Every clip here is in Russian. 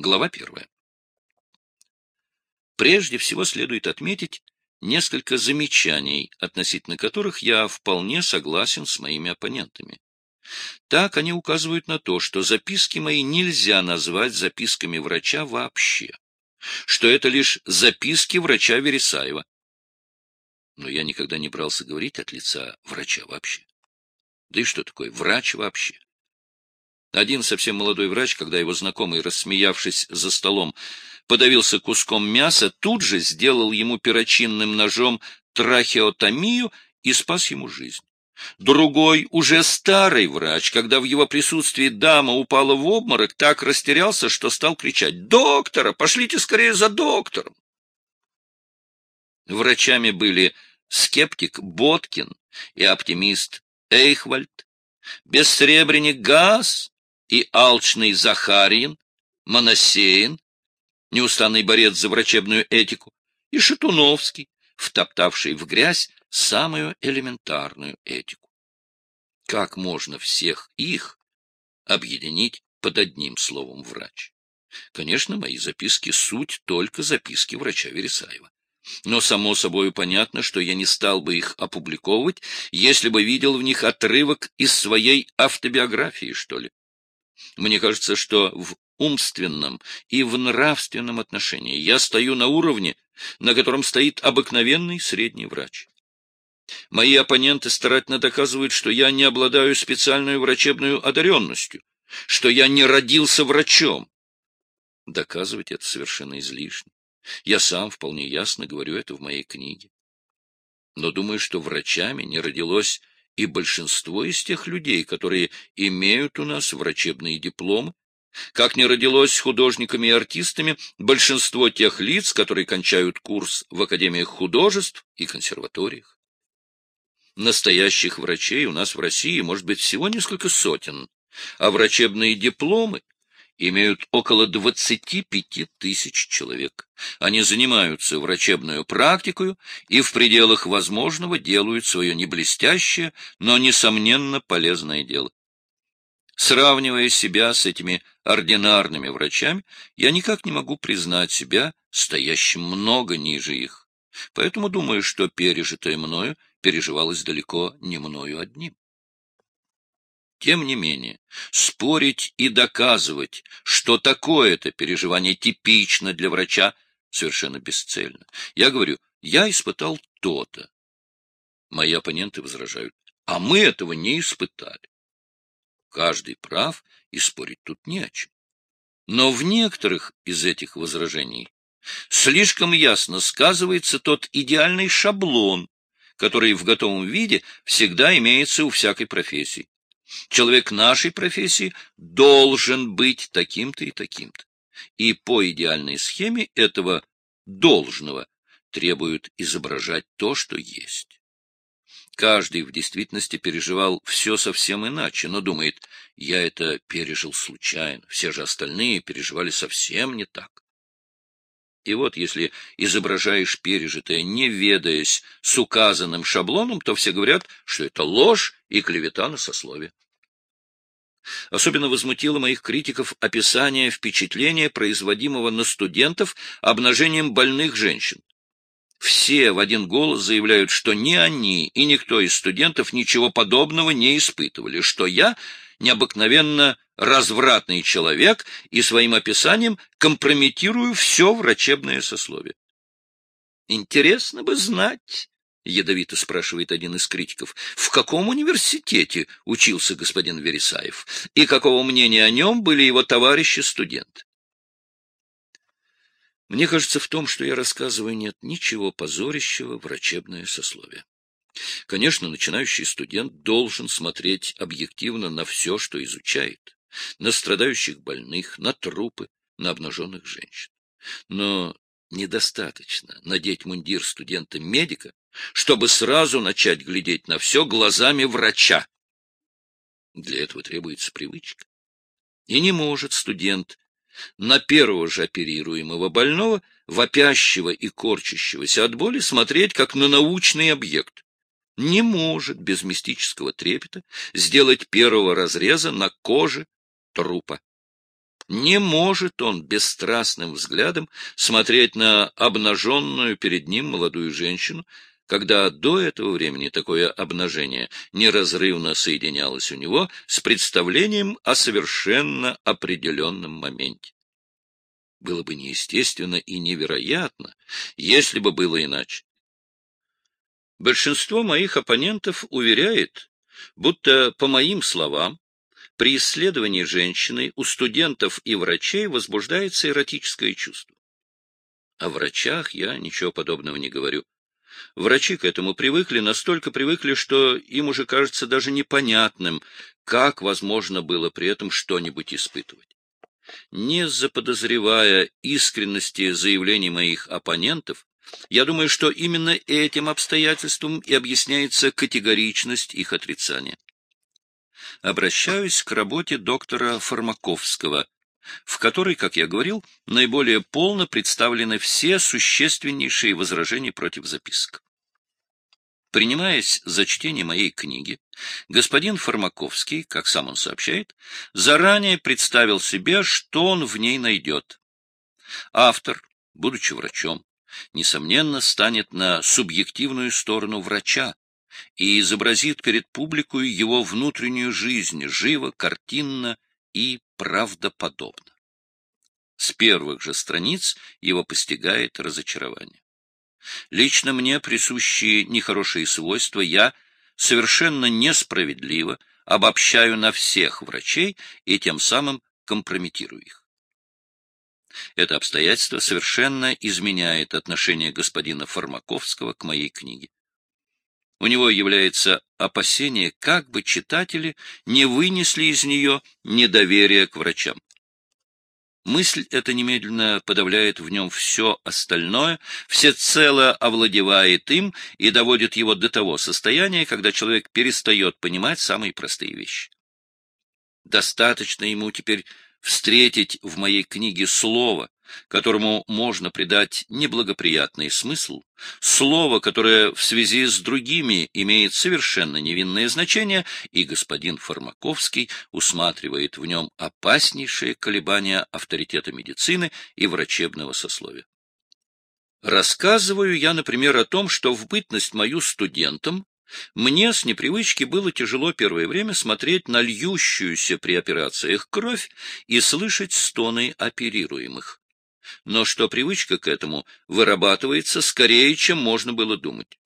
Глава первая. Прежде всего следует отметить несколько замечаний, относительно которых я вполне согласен с моими оппонентами. Так они указывают на то, что записки мои нельзя назвать записками врача вообще, что это лишь записки врача Вересаева. Но я никогда не брался говорить от лица врача вообще. Да и что такое врач вообще? Один совсем молодой врач, когда его знакомый, рассмеявшись за столом, подавился куском мяса, тут же сделал ему перочинным ножом трахеотомию и спас ему жизнь. Другой, уже старый врач, когда в его присутствии дама упала в обморок, так растерялся, что стал кричать «Доктора! Пошлите скорее за доктором!» Врачами были скептик Боткин и оптимист Эйхвальд, бессребренник Газ и алчный Захарин, Моносеин, неустанный борец за врачебную этику, и Шатуновский, втоптавший в грязь самую элементарную этику. Как можно всех их объединить под одним словом «врач»? Конечно, мои записки — суть только записки врача Вересаева. Но, само собой, понятно, что я не стал бы их опубликовывать, если бы видел в них отрывок из своей автобиографии, что ли. Мне кажется, что в умственном и в нравственном отношении я стою на уровне, на котором стоит обыкновенный средний врач. Мои оппоненты старательно доказывают, что я не обладаю специальной врачебной одаренностью, что я не родился врачом. Доказывать это совершенно излишне. Я сам вполне ясно говорю это в моей книге. Но думаю, что врачами не родилось и большинство из тех людей, которые имеют у нас врачебные дипломы, как не родилось художниками и артистами большинство тех лиц, которые кончают курс в академиях художеств и консерваториях. Настоящих врачей у нас в России может быть всего несколько сотен, а врачебные дипломы имеют около 25 тысяч человек. Они занимаются врачебную практикой и в пределах возможного делают свое не блестящее, но, несомненно, полезное дело. Сравнивая себя с этими ординарными врачами, я никак не могу признать себя стоящим много ниже их. Поэтому думаю, что пережитое мною переживалось далеко не мною одним. Тем не менее, спорить и доказывать, что такое-то переживание типично для врача, совершенно бесцельно. Я говорю, я испытал то-то. Мои оппоненты возражают, а мы этого не испытали. Каждый прав, и спорить тут не о чем. Но в некоторых из этих возражений слишком ясно сказывается тот идеальный шаблон, который в готовом виде всегда имеется у всякой профессии. Человек нашей профессии должен быть таким-то и таким-то. И по идеальной схеме этого должного требуют изображать то, что есть. Каждый в действительности переживал все совсем иначе, но думает, я это пережил случайно, все же остальные переживали совсем не так. И вот если изображаешь пережитое, не ведаясь с указанным шаблоном, то все говорят, что это ложь и клевета на сословие. Особенно возмутило моих критиков описание впечатления, производимого на студентов обнажением больных женщин. Все в один голос заявляют, что ни они и никто из студентов ничего подобного не испытывали, что я необыкновенно развратный человек и своим описанием компрометирую все врачебное сословие. Интересно бы знать, — ядовито спрашивает один из критиков, — в каком университете учился господин Вересаев, и какого мнения о нем были его товарищи-студенты? Мне кажется, в том, что я рассказываю, нет ничего позорящего врачебное сословие. Конечно, начинающий студент должен смотреть объективно на все, что изучает, на страдающих больных, на трупы, на обнаженных женщин. Но недостаточно надеть мундир студента-медика, чтобы сразу начать глядеть на все глазами врача. Для этого требуется привычка. И не может студент на первого же оперируемого больного, вопящего и корчащегося от боли, смотреть как на научный объект. Не может без мистического трепета сделать первого разреза на коже трупа. Не может он бесстрастным взглядом смотреть на обнаженную перед ним молодую женщину, когда до этого времени такое обнажение неразрывно соединялось у него с представлением о совершенно определенном моменте. Было бы неестественно и невероятно, если бы было иначе. Большинство моих оппонентов уверяет, будто, по моим словам, при исследовании женщины у студентов и врачей возбуждается эротическое чувство. О врачах я ничего подобного не говорю. Врачи к этому привыкли, настолько привыкли, что им уже кажется даже непонятным, как возможно было при этом что-нибудь испытывать. Не заподозревая искренности заявлений моих оппонентов, я думаю, что именно этим обстоятельством и объясняется категоричность их отрицания обращаюсь к работе доктора Фармаковского, в которой, как я говорил, наиболее полно представлены все существеннейшие возражения против записок. Принимаясь за чтение моей книги, господин Фармаковский, как сам он сообщает, заранее представил себе, что он в ней найдет. Автор, будучи врачом, несомненно, станет на субъективную сторону врача, и изобразит перед публикой его внутреннюю жизнь живо, картинно и правдоподобно. С первых же страниц его постигает разочарование. Лично мне присущие нехорошие свойства я совершенно несправедливо обобщаю на всех врачей и тем самым компрометирую их. Это обстоятельство совершенно изменяет отношение господина Фармаковского к моей книге. У него является опасение, как бы читатели не вынесли из нее недоверие к врачам. Мысль эта немедленно подавляет в нем все остальное, всецело овладевает им и доводит его до того состояния, когда человек перестает понимать самые простые вещи. Достаточно ему теперь встретить в моей книге слово, которому можно придать неблагоприятный смысл, слово, которое в связи с другими имеет совершенно невинное значение, и господин Фармаковский усматривает в нем опаснейшее колебание авторитета медицины и врачебного сословия. Рассказываю я, например, о том, что в бытность мою студентом мне с непривычки было тяжело первое время смотреть на льющуюся при операциях кровь и слышать стоны оперируемых. Но что привычка к этому вырабатывается скорее, чем можно было думать.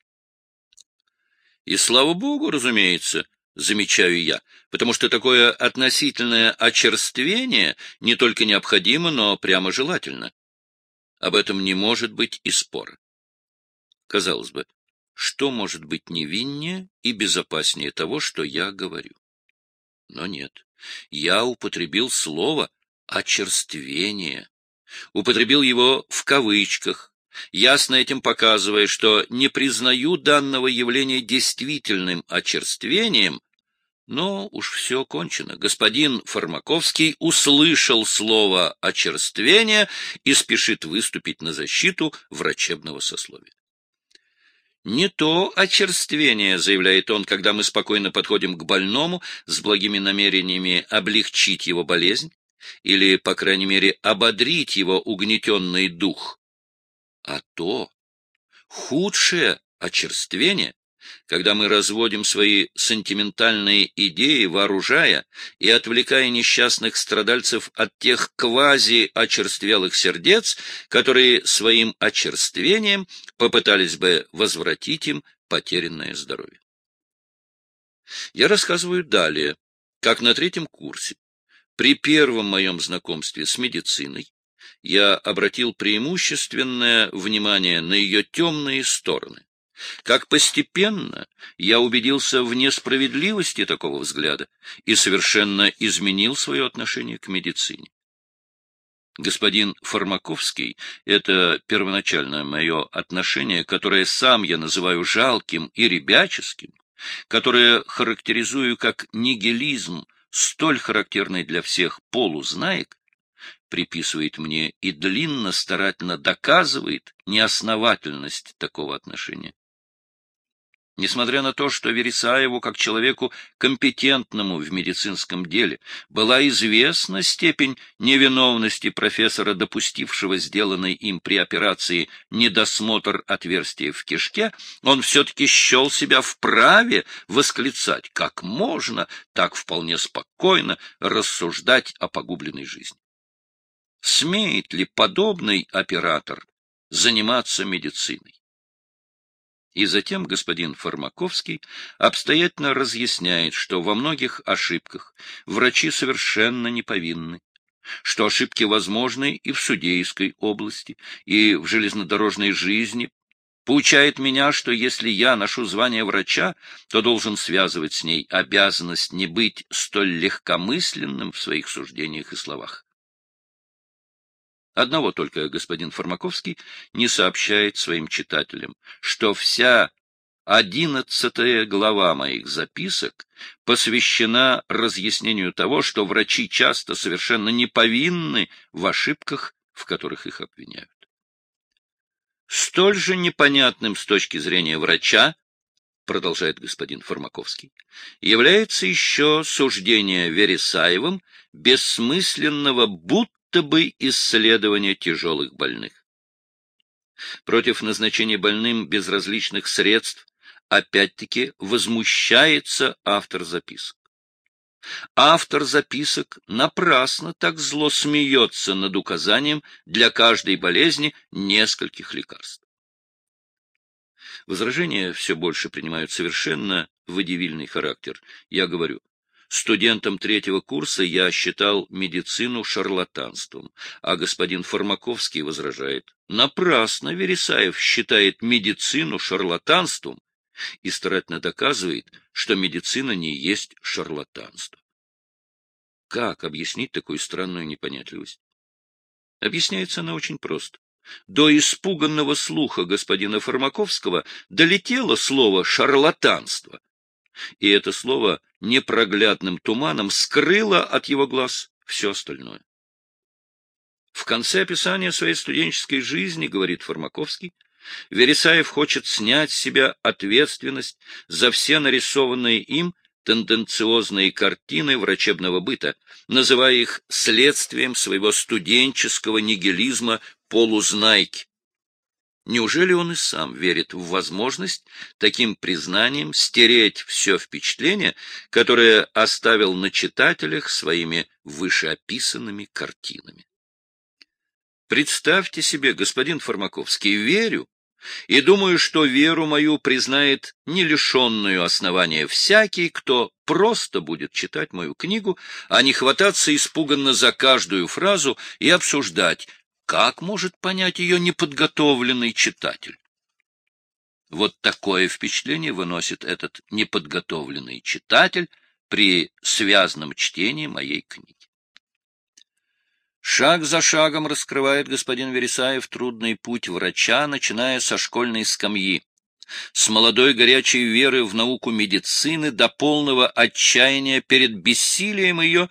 И слава богу, разумеется, замечаю я, потому что такое относительное очерствение не только необходимо, но прямо желательно. Об этом не может быть и спора. Казалось бы, что может быть невиннее и безопаснее того, что я говорю. Но нет, я употребил слово «очерствение», употребил его в кавычках, ясно этим показывая, что не признаю данного явления действительным очерствением, но уж все кончено. Господин Фармаковский услышал слово «очерствение» и спешит выступить на защиту врачебного сословия. Не то очерствение, заявляет он, когда мы спокойно подходим к больному с благими намерениями облегчить его болезнь или, по крайней мере, ободрить его угнетенный дух, а то худшее очерствение, когда мы разводим свои сентиментальные идеи, вооружая и отвлекая несчастных страдальцев от тех квази-очерствелых сердец, которые своим очерствением попытались бы возвратить им потерянное здоровье. Я рассказываю далее, как на третьем курсе, при первом моем знакомстве с медициной, я обратил преимущественное внимание на ее темные стороны как постепенно я убедился в несправедливости такого взгляда и совершенно изменил свое отношение к медицине. Господин Фармаковский — это первоначальное мое отношение, которое сам я называю жалким и ребяческим, которое характеризую как нигилизм, столь характерный для всех полузнаек, приписывает мне и длинно старательно доказывает неосновательность такого отношения. Несмотря на то, что Вересаеву, как человеку компетентному в медицинском деле, была известна степень невиновности профессора, допустившего сделанный им при операции недосмотр отверстия в кишке, он все-таки счел себя вправе восклицать, как можно так вполне спокойно рассуждать о погубленной жизни. Смеет ли подобный оператор заниматься медициной? И затем господин Фармаковский обстоятельно разъясняет, что во многих ошибках врачи совершенно не повинны, что ошибки возможны и в судейской области, и в железнодорожной жизни, Поучает меня, что если я ношу звание врача, то должен связывать с ней обязанность не быть столь легкомысленным в своих суждениях и словах. Одного только господин Фармаковский не сообщает своим читателям, что вся одиннадцатая глава моих записок посвящена разъяснению того, что врачи часто совершенно не повинны в ошибках, в которых их обвиняют. Столь же непонятным с точки зрения врача, продолжает господин Фармаковский, является еще суждение Вересаевым бессмысленного будто будто бы исследования тяжелых больных. Против назначения больным безразличных средств опять-таки возмущается автор записок. Автор записок напрасно так зло смеется над указанием для каждой болезни нескольких лекарств. Возражения все больше принимают совершенно выдивильный характер. Я говорю, Студентом третьего курса я считал медицину шарлатанством, а господин Фармаковский возражает. Напрасно Вересаев считает медицину шарлатанством и старательно доказывает, что медицина не есть шарлатанство. Как объяснить такую странную непонятливость? Объясняется она очень просто. До испуганного слуха господина Фармаковского долетело слово «шарлатанство», и это слово непроглядным туманом скрыло от его глаз все остальное. В конце описания своей студенческой жизни, говорит Фармаковский, Вересаев хочет снять с себя ответственность за все нарисованные им тенденциозные картины врачебного быта, называя их следствием своего студенческого нигилизма полузнайки. Неужели он и сам верит в возможность таким признанием стереть все впечатление, которое оставил на читателях своими вышеописанными картинами? Представьте себе, господин Фармаковский, верю, и думаю, что веру мою признает не лишенную основания всякий, кто просто будет читать мою книгу, а не хвататься испуганно за каждую фразу и обсуждать, как может понять ее неподготовленный читатель? Вот такое впечатление выносит этот неподготовленный читатель при связанном чтении моей книги. Шаг за шагом раскрывает господин Вересаев трудный путь врача, начиная со школьной скамьи, с молодой горячей веры в науку медицины до полного отчаяния перед бессилием ее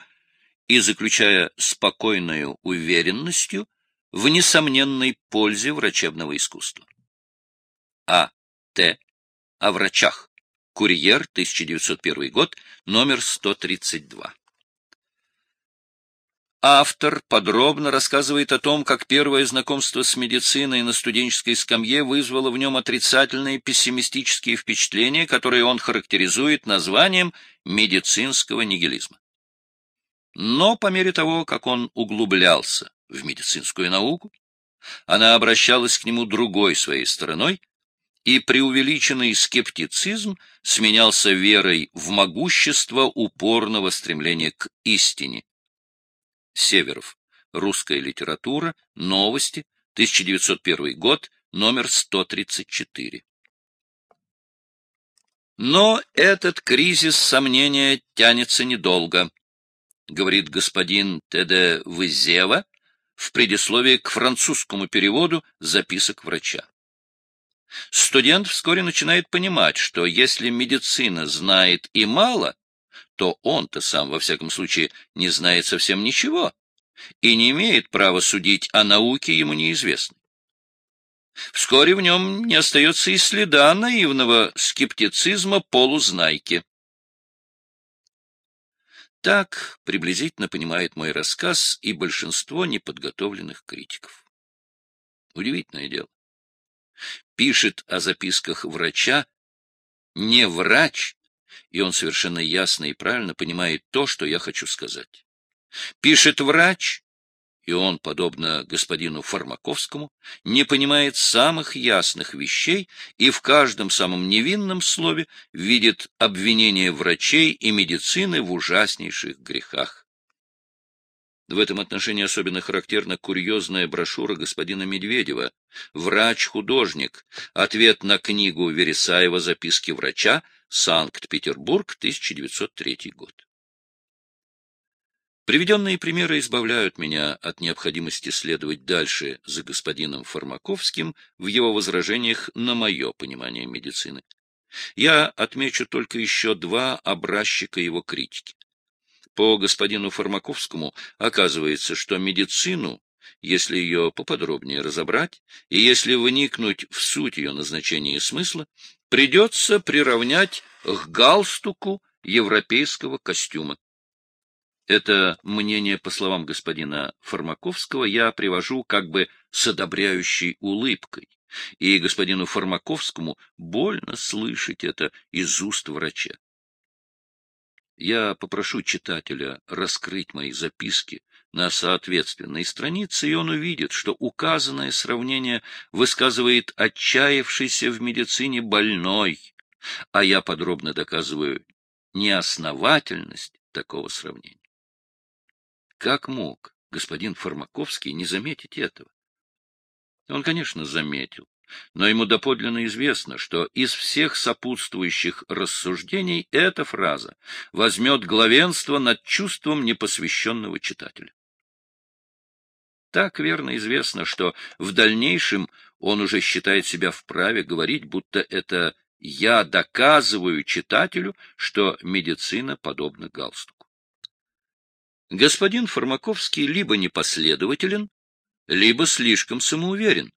и заключая спокойную уверенностью в несомненной пользе врачебного искусства. А. Т. О врачах. Курьер, 1901 год, номер 132. Автор подробно рассказывает о том, как первое знакомство с медициной на студенческой скамье вызвало в нем отрицательные пессимистические впечатления, которые он характеризует названием медицинского нигилизма. Но по мере того, как он углублялся в медицинскую науку, она обращалась к нему другой своей стороной, и преувеличенный скептицизм сменялся верой в могущество упорного стремления к истине. Северов. Русская литература. Новости. 1901 год. Номер 134. Но этот кризис сомнения тянется недолго, говорит господин Т.Д. Вызева, в предисловии к французскому переводу записок врача. Студент вскоре начинает понимать, что если медицина знает и мало, то он-то сам, во всяком случае, не знает совсем ничего и не имеет права судить о науке ему неизвестной. Вскоре в нем не остается и следа наивного скептицизма полузнайки. Так приблизительно понимает мой рассказ и большинство неподготовленных критиков. Удивительное дело. Пишет о записках врача не врач, и он совершенно ясно и правильно понимает то, что я хочу сказать. Пишет врач, и он, подобно господину Фармаковскому, не понимает самых ясных вещей и в каждом самом невинном слове видит обвинение врачей и медицины в ужаснейших грехах. В этом отношении особенно характерна курьезная брошюра господина Медведева «Врач-художник. Ответ на книгу Вересаева «Записки врача. Санкт-Петербург, 1903 год». Приведенные примеры избавляют меня от необходимости следовать дальше за господином Фармаковским в его возражениях на мое понимание медицины. Я отмечу только еще два образчика его критики. По господину Фармаковскому оказывается, что медицину, если ее поподробнее разобрать, и если вникнуть в суть ее назначения и смысла, придется приравнять к галстуку европейского костюма. Это мнение, по словам господина Фармаковского, я привожу как бы с одобряющей улыбкой, и господину Фармаковскому больно слышать это из уст врача. Я попрошу читателя раскрыть мои записки на соответственной странице, и он увидит, что указанное сравнение высказывает отчаявшийся в медицине больной, а я подробно доказываю неосновательность такого сравнения. Как мог господин Фармаковский не заметить этого? Он, конечно, заметил, но ему доподлинно известно, что из всех сопутствующих рассуждений эта фраза возьмет главенство над чувством непосвященного читателя. Так верно известно, что в дальнейшем он уже считает себя вправе говорить, будто это я доказываю читателю, что медицина подобна галстуку. Господин Фармаковский либо непоследователен, либо слишком самоуверен.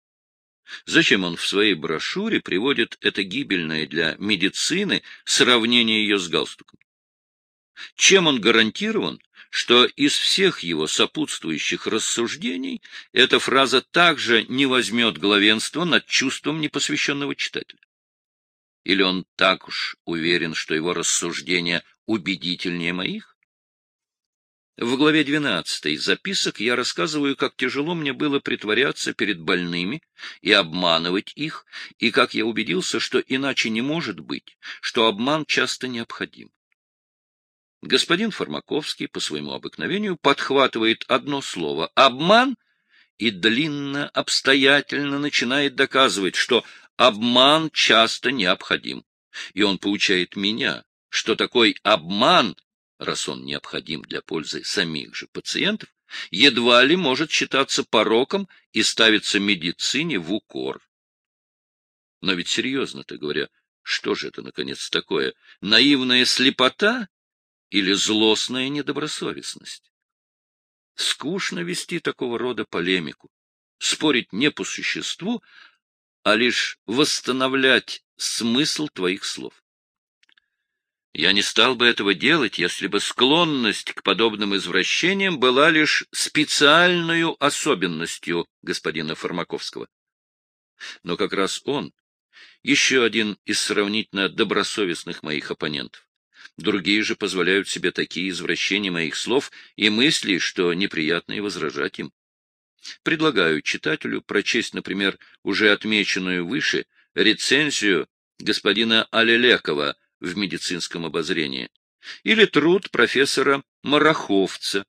Зачем он в своей брошюре приводит это гибельное для медицины сравнение ее с галстуком? Чем он гарантирован, что из всех его сопутствующих рассуждений эта фраза также не возьмет главенство над чувством непосвященного читателя? Или он так уж уверен, что его рассуждения убедительнее моих? В главе 12 записок я рассказываю, как тяжело мне было притворяться перед больными и обманывать их, и как я убедился, что иначе не может быть, что обман часто необходим. Господин Фармаковский по своему обыкновению подхватывает одно слово «обман» и длинно, обстоятельно начинает доказывать, что обман часто необходим. И он поучает меня, что такой обман раз он необходим для пользы самих же пациентов, едва ли может считаться пороком и ставиться медицине в укор. Но ведь серьезно-то говоря, что же это, наконец, такое? Наивная слепота или злостная недобросовестность? Скучно вести такого рода полемику, спорить не по существу, а лишь восстановлять смысл твоих слов. Я не стал бы этого делать, если бы склонность к подобным извращениям была лишь специальной особенностью господина Фармаковского. Но как раз он, еще один из сравнительно добросовестных моих оппонентов. Другие же позволяют себе такие извращения моих слов и мыслей, что неприятно и возражать им. Предлагаю читателю прочесть, например, уже отмеченную выше рецензию господина Алелекова в медицинском обозрении, или труд профессора Мараховца,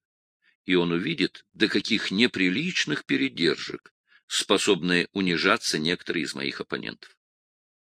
и он увидит, до каких неприличных передержек способны унижаться некоторые из моих оппонентов.